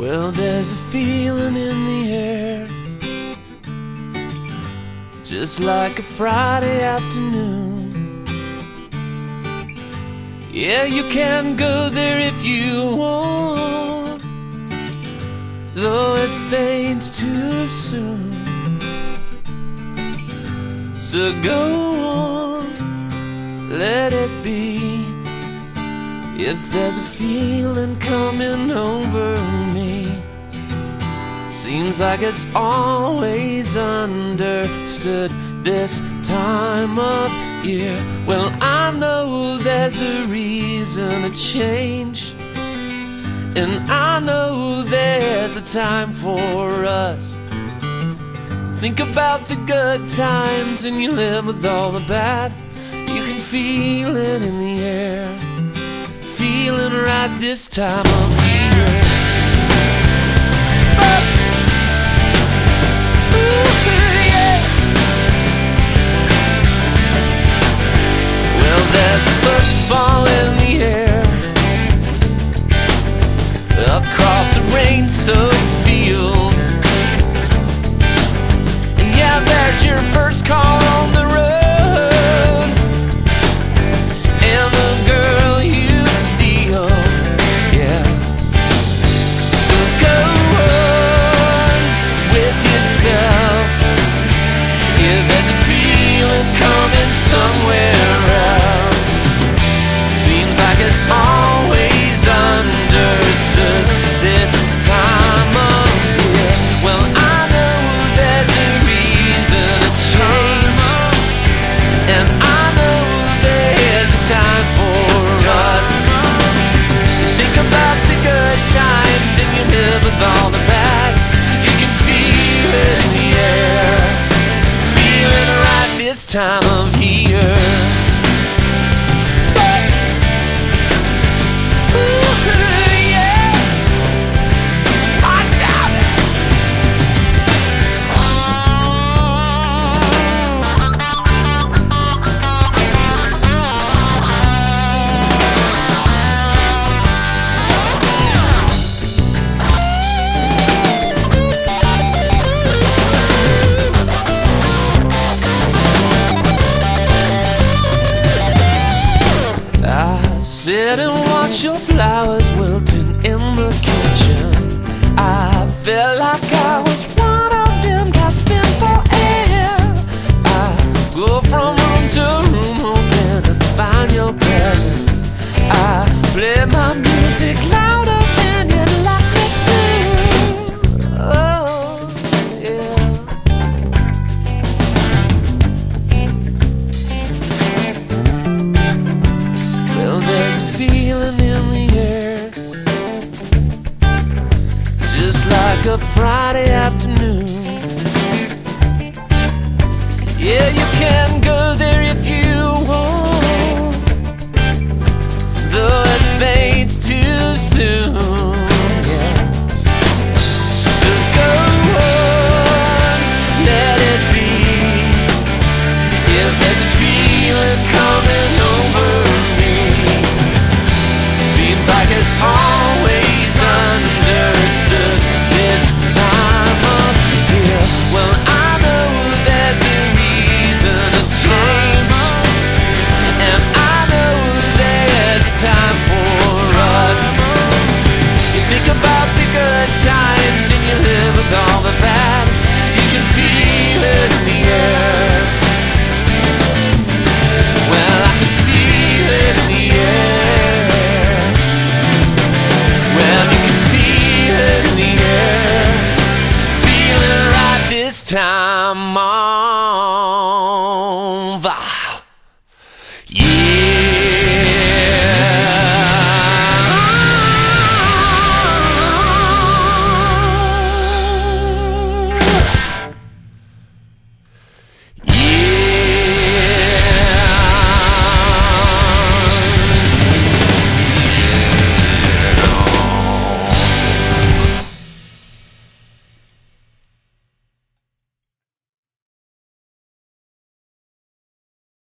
Well, there's a feeling in the air, just like a Friday afternoon. Yeah, you can go there if you want, though it fades too soon. So go on, let it be. If there's a feeling coming over seems like it's always understood this time of year. Well, I know there's a reason to change, and I know there's a time for us. Think about the good times and you live with all the bad. You can feel it in the air feeling right this time of year. Time sit and watch your flowers wilting in the kitchen. I felt like I was a Friday afternoon. Yeah, you can go